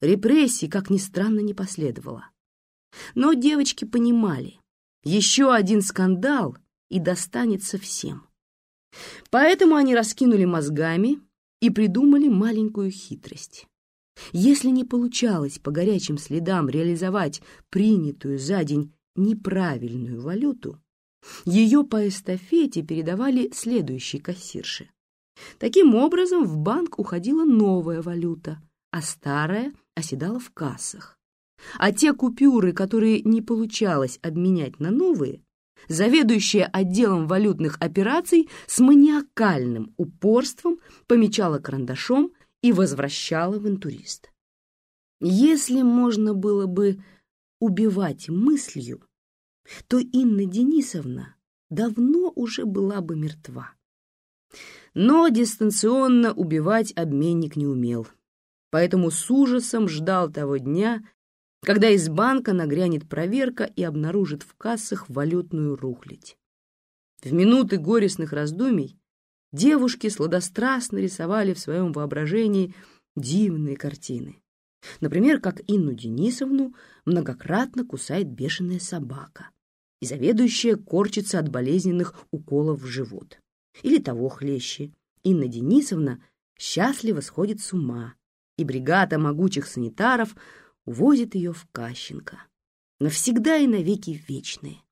Репрессий, как ни странно, не последовало. Но девочки понимали, еще один скандал и достанется всем. Поэтому они раскинули мозгами и придумали маленькую хитрость. Если не получалось по горячим следам реализовать принятую за день неправильную валюту, ее по эстафете передавали следующей кассирше. Таким образом, в банк уходила новая валюта, а старая оседала в кассах. А те купюры, которые не получалось обменять на новые, заведующая отделом валютных операций с маниакальным упорством помечала карандашом и возвращала в интурист. Если можно было бы убивать мыслью, то Инна Денисовна давно уже была бы мертва. Но дистанционно убивать обменник не умел, поэтому с ужасом ждал того дня, когда из банка нагрянет проверка и обнаружит в кассах валютную рухлядь. В минуты горестных раздумий девушки сладострастно рисовали в своем воображении дивные картины. Например, как Инну Денисовну многократно кусает бешеная собака, и заведующая корчится от болезненных уколов в живот. Или того хлеще. Инна Денисовна счастливо сходит с ума, и бригада могучих санитаров увозит ее в Кащенко. Навсегда и навеки вечные.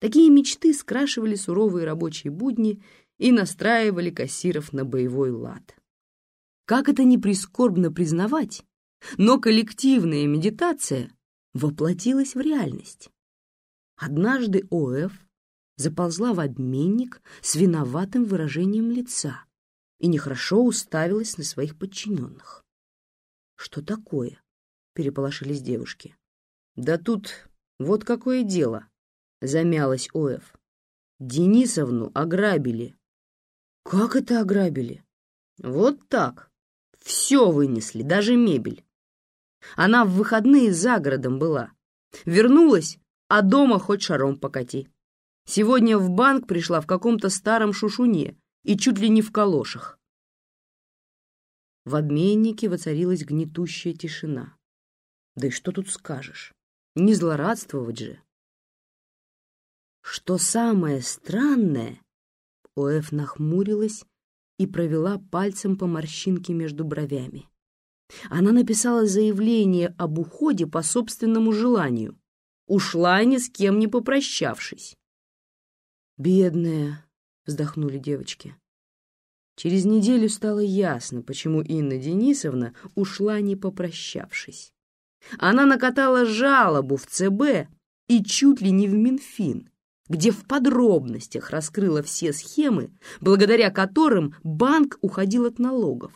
Такие мечты скрашивали суровые рабочие будни и настраивали кассиров на боевой лад. Как это не прискорбно признавать, но коллективная медитация воплотилась в реальность. Однажды ОФ заползла в обменник с виноватым выражением лица и нехорошо уставилась на своих подчиненных. Что такое? переполошились девушки. «Да тут вот какое дело!» — замялась ОФ. «Денисовну ограбили». «Как это ограбили?» «Вот так. Все вынесли, даже мебель. Она в выходные за городом была. Вернулась, а дома хоть шаром покати. Сегодня в банк пришла в каком-то старом шушуне и чуть ли не в калошах». В обменнике воцарилась гнетущая тишина. Да и что тут скажешь? Не злорадствовать же. Что самое странное, Оэф нахмурилась и провела пальцем по морщинке между бровями. Она написала заявление об уходе по собственному желанию. Ушла ни с кем не попрощавшись. «Бедная», — вздохнули девочки. Через неделю стало ясно, почему Инна Денисовна ушла не попрощавшись. Она накатала жалобу в ЦБ и чуть ли не в Минфин, где в подробностях раскрыла все схемы, благодаря которым банк уходил от налогов.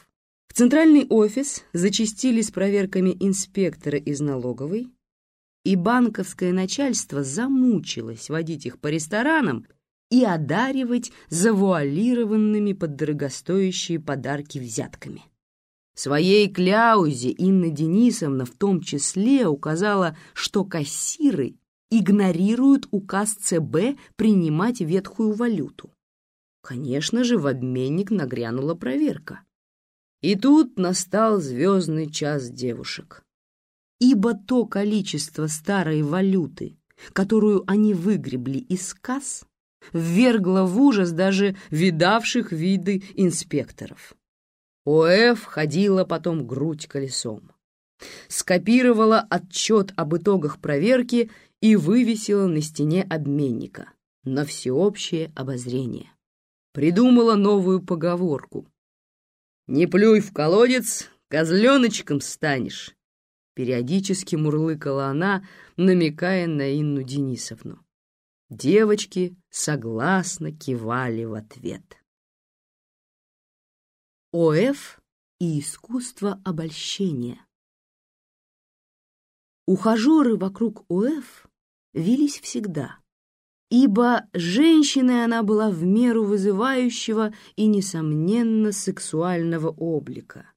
В центральный офис зачастили с проверками инспектора из налоговой, и банковское начальство замучилось водить их по ресторанам и одаривать завуалированными под дорогостоящие подарки взятками. Своей кляузе Инна Денисовна в том числе указала, что кассиры игнорируют указ ЦБ принимать ветхую валюту. Конечно же, в обменник нагрянула проверка. И тут настал звездный час девушек. Ибо то количество старой валюты, которую они выгребли из касс, ввергло в ужас даже видавших виды инспекторов. ОФ ходила потом грудь колесом. Скопировала отчет об итогах проверки и вывесила на стене обменника на всеобщее обозрение. Придумала новую поговорку. «Не плюй в колодец, козленочком станешь», периодически мурлыкала она, намекая на Инну Денисовну. Девочки согласно кивали в ответ. ОФ и искусство обольщения. Ухажеры вокруг ОФ вились всегда, ибо женщиной она была в меру вызывающего и, несомненно, сексуального облика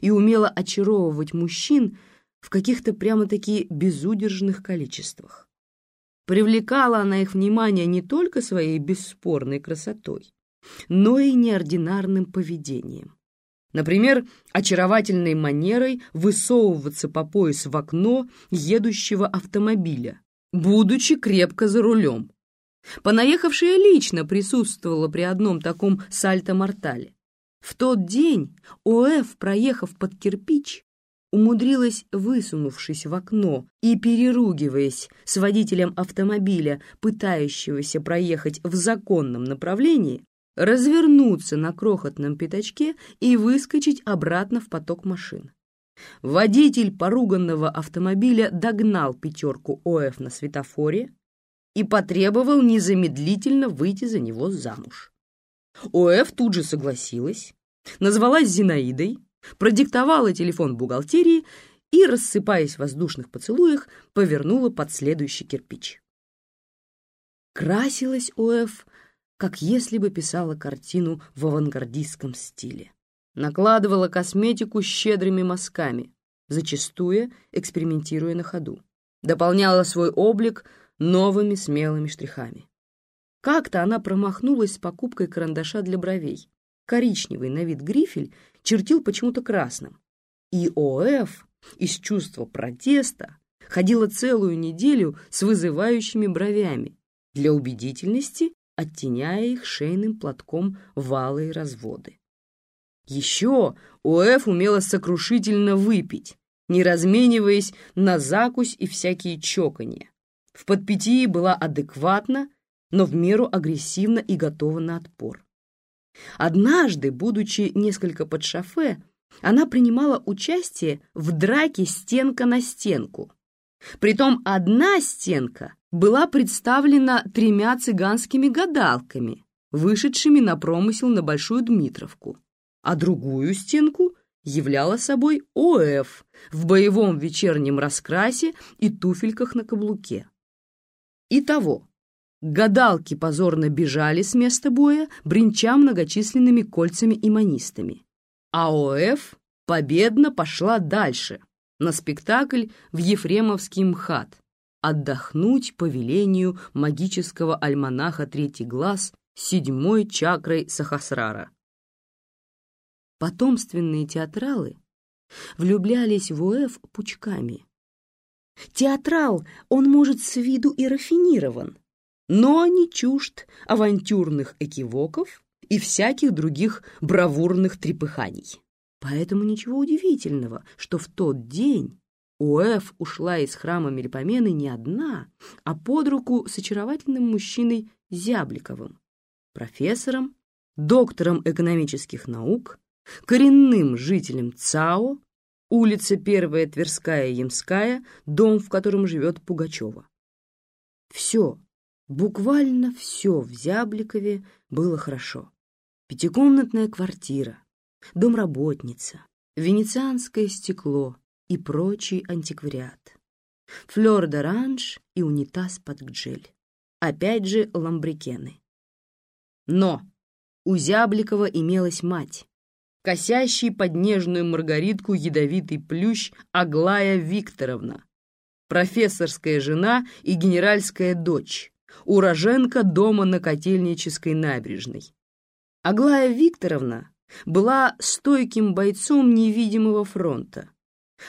и умела очаровывать мужчин в каких-то прямо-таки безудержных количествах. Привлекала она их внимание не только своей бесспорной красотой, но и неординарным поведением. Например, очаровательной манерой высовываться по пояс в окно едущего автомобиля, будучи крепко за рулем. Понаехавшая лично присутствовала при одном таком сальто-мортале. В тот день ОФ, проехав под кирпич, умудрилась, высунувшись в окно и переругиваясь с водителем автомобиля, пытающегося проехать в законном направлении, развернуться на крохотном пятачке и выскочить обратно в поток машин. Водитель поруганного автомобиля догнал пятерку ОФ на светофоре и потребовал незамедлительно выйти за него замуж. ОФ тут же согласилась, назвалась Зинаидой, продиктовала телефон бухгалтерии и, рассыпаясь в воздушных поцелуях, повернула под следующий кирпич. Красилась ОФ, как если бы писала картину в авангардистском стиле. Накладывала косметику щедрыми мазками, зачастую экспериментируя на ходу. Дополняла свой облик новыми смелыми штрихами. Как-то она промахнулась с покупкой карандаша для бровей. Коричневый на вид грифель чертил почему-то красным. И ОФ из чувства протеста ходила целую неделю с вызывающими бровями, для убедительности оттеняя их шейным платком валые разводы. Еще ОФ умела сокрушительно выпить, не размениваясь на закусь и всякие чоканья. В подпитии была адекватна, но в меру агрессивна и готова на отпор. Однажды, будучи несколько под шофе, она принимала участие в драке стенка на стенку. Притом одна стенка была представлена тремя цыганскими гадалками, вышедшими на промысел на Большую Дмитровку, а другую стенку являла собой ОФ в боевом вечернем раскрасе и туфельках на каблуке. Итого, Гадалки позорно бежали с места боя, бренча многочисленными кольцами и манистами. А ОФ победно пошла дальше, на спектакль в Ефремовский МХАТ, отдохнуть по велению магического альманаха «Третий глаз» седьмой чакрой Сахасрара. Потомственные театралы влюблялись в ОФ пучками. Театрал, он может с виду и рафинирован, но не чужд авантюрных экивоков и всяких других бравурных трепыханий. Поэтому ничего удивительного, что в тот день Уэф ушла из храма Мельпомены не одна, а под руку с очаровательным мужчиной Зябликовым, профессором, доктором экономических наук, коренным жителем ЦАО, улица Первая Тверская Ямская, дом, в котором живет Пугачева. Все, Буквально все в Зябликове было хорошо. Пятикомнатная квартира, домработница, венецианское стекло и прочий антиквариат. Флёр-д'оранж и унитаз под гджель. Опять же ламбрикены. Но у Зябликова имелась мать, косящий под нежную маргаритку ядовитый плющ Аглая Викторовна, профессорская жена и генеральская дочь, уроженка дома на Котельнической набережной. Аглая Викторовна была стойким бойцом невидимого фронта,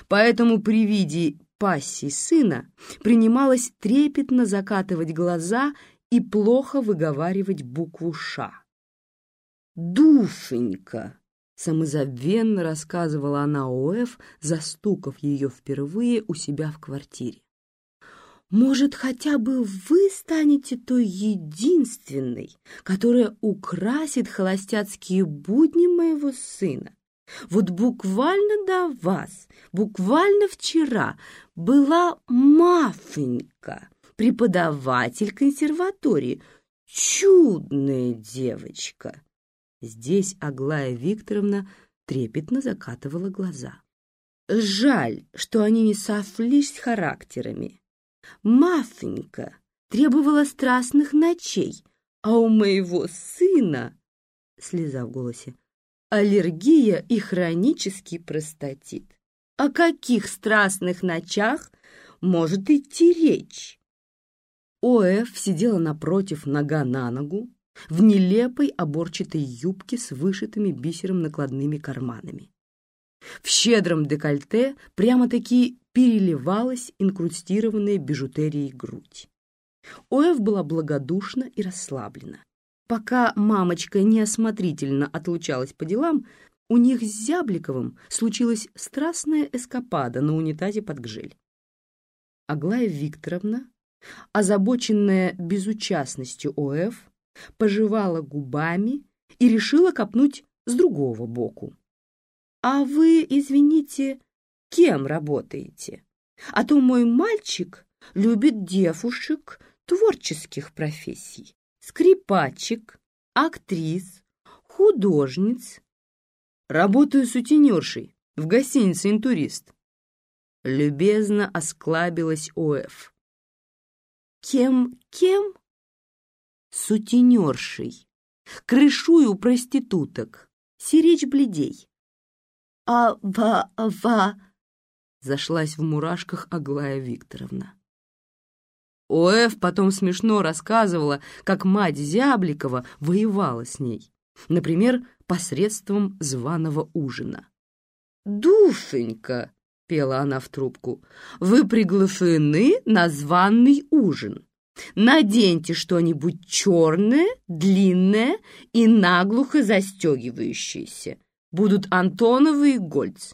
поэтому при виде пассии сына принималась трепетно закатывать глаза и плохо выговаривать букву «Ш». «Душенька!» — самозабвенно рассказывала она ОФ, застукав ее впервые у себя в квартире. Может, хотя бы вы станете той единственной, которая украсит холостяцкие будни моего сына? Вот буквально до вас, буквально вчера, была Мафонька, преподаватель консерватории. Чудная девочка!» Здесь Аглая Викторовна трепетно закатывала глаза. «Жаль, что они не софлись характерами. Мафонька требовала страстных ночей, а у моего сына, слеза в голосе, аллергия и хронический простатит. О каких страстных ночах может идти речь? ОФ сидела напротив нога на ногу, в нелепой оборчатой юбке с вышитыми бисером накладными карманами. В щедром декольте прямо-таки переливалась инкрустированная бижутерией грудь. Оэв была благодушна и расслаблена. Пока мамочка неосмотрительно отлучалась по делам, у них с Зябликовым случилась страстная эскапада на унитазе под гжель. Аглая Викторовна, озабоченная безучастностью ОФ, пожевала губами и решила копнуть с другого боку. «А вы, извините, кем работаете? А то мой мальчик любит девушек творческих профессий, скрипачек, актрис, художниц. Работаю сутенершей в гостинице «Интурист». Любезно осклабилась ОФ. Кем, кем? Сутенершей. Крышую проституток. Сиречь бледей. «А-ва-ва!» — зашлась в мурашках Аглая Викторовна. Оэф потом смешно рассказывала, как мать Зябликова воевала с ней, например, посредством званого ужина. «Душенька!» — пела она в трубку. «Вы приглашены на званый ужин. Наденьте что-нибудь черное, длинное и наглухо застегивающееся будут Антоновы и Гольц.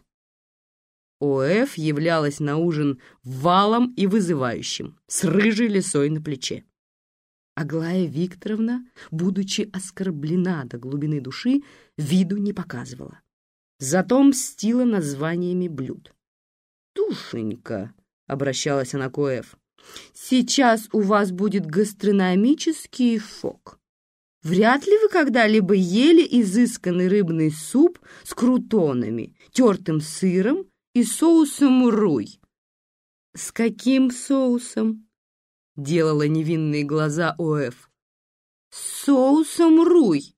ОФ являлась на ужин валом и вызывающим, с рыжей лисой на плече. Аглая Викторовна, будучи оскорблена до глубины души, виду не показывала. Зато мстила названиями блюд. «Душенька», — обращалась она к ОФ, — «сейчас у вас будет гастрономический шок. Вряд ли вы когда-либо ели изысканный рыбный суп с крутонами, тертым сыром и соусом руй. «С каким соусом?» — делала невинные глаза Оэф. «С соусом руй!»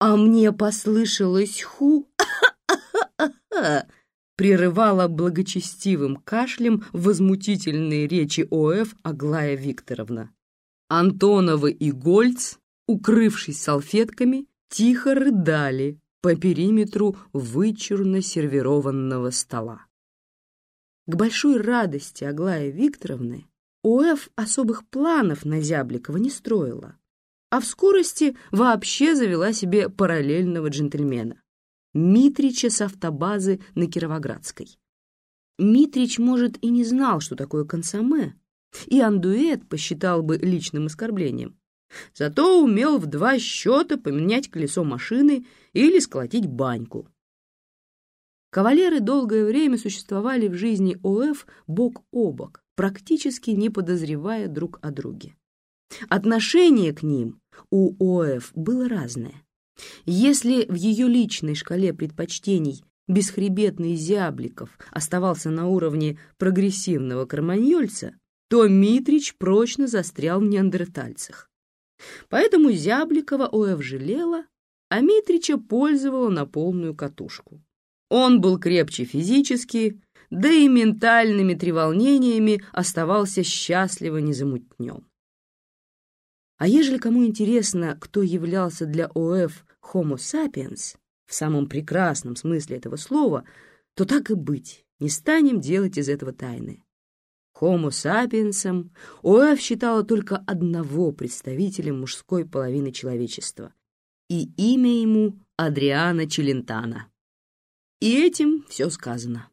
«А мне послышалось ху!» прерывала благочестивым кашлем возмутительные речи ОФ Аглая Викторовна. Антонова и Гольц укрывшись салфетками, тихо рыдали по периметру вычурно сервированного стола. К большой радости Аглая Викторовны ОФ особых планов на Зябликова не строила, а в скорости вообще завела себе параллельного джентльмена — Митрича с автобазы на Кировоградской. Митрич, может, и не знал, что такое консоме, и андуэт посчитал бы личным оскорблением. Зато умел в два счета поменять колесо машины или сколотить баньку. Кавалеры долгое время существовали в жизни ОФ бок о бок, практически не подозревая друг о друге. Отношение к ним у ОФ было разное. Если в ее личной шкале предпочтений бесхребетный Зябликов оставался на уровне прогрессивного карманьольца, то Митрич прочно застрял в неандертальцах. Поэтому Зябликова ОФ жалела, а Митрича пользовала на полную катушку. Он был крепче физически, да и ментальными треволнениями оставался счастливо незамутнен. А ежели кому интересно, кто являлся для ОФ Homo sapiens, в самом прекрасном смысле этого слова, то так и быть, не станем делать из этого тайны. Homo sapiensом Оэв считала только одного представителя мужской половины человечества, и имя ему Адриана Челентана. И этим все сказано.